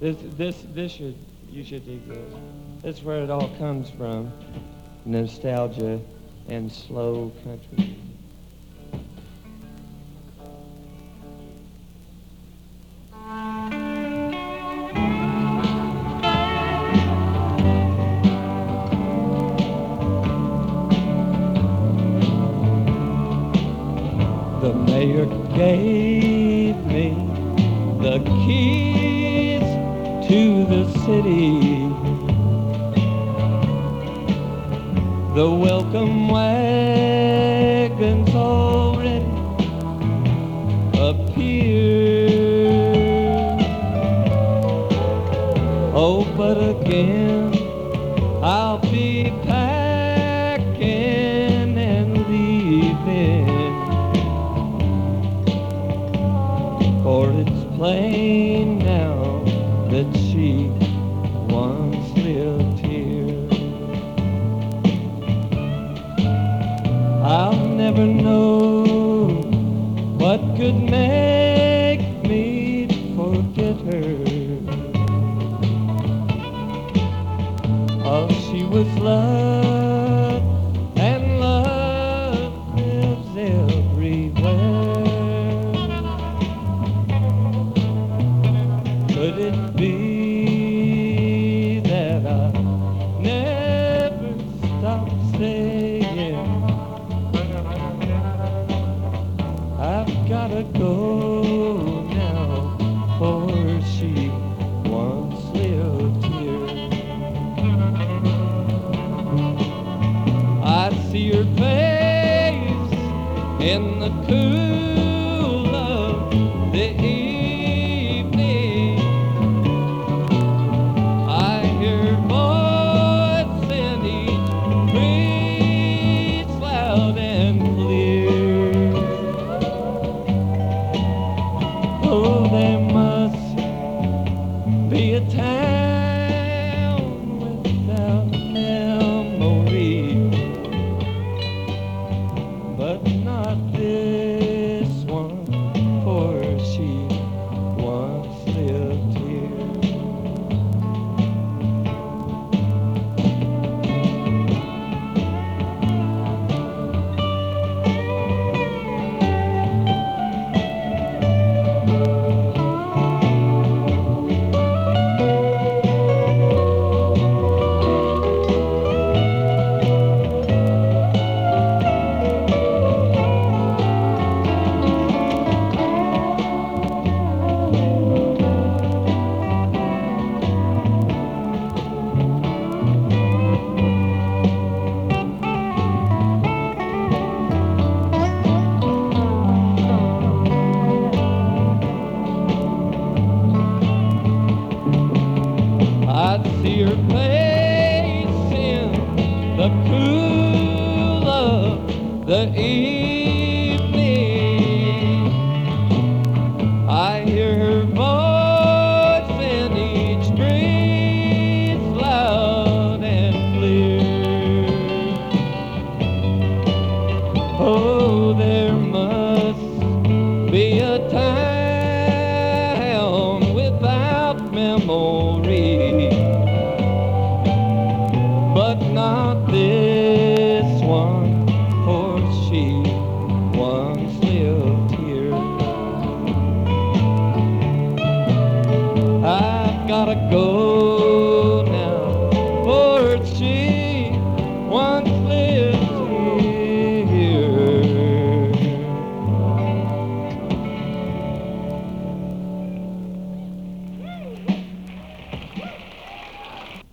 This, this, this should, you should dig this. That's where it all comes from. Nostalgia and slow country. The mayor gave me the keys to the city. The welcome wagons already appear. Oh, but again, I'll be packing and leaving. For it's plain now that she once lived here. I'll never know what could make Could it be that I never stop saying I've gotta go now, for she once lived here. I see her face in the cool In the cool of the evening. I hear her voice in each breeze loud and clear. Oh, there must be a memory, not this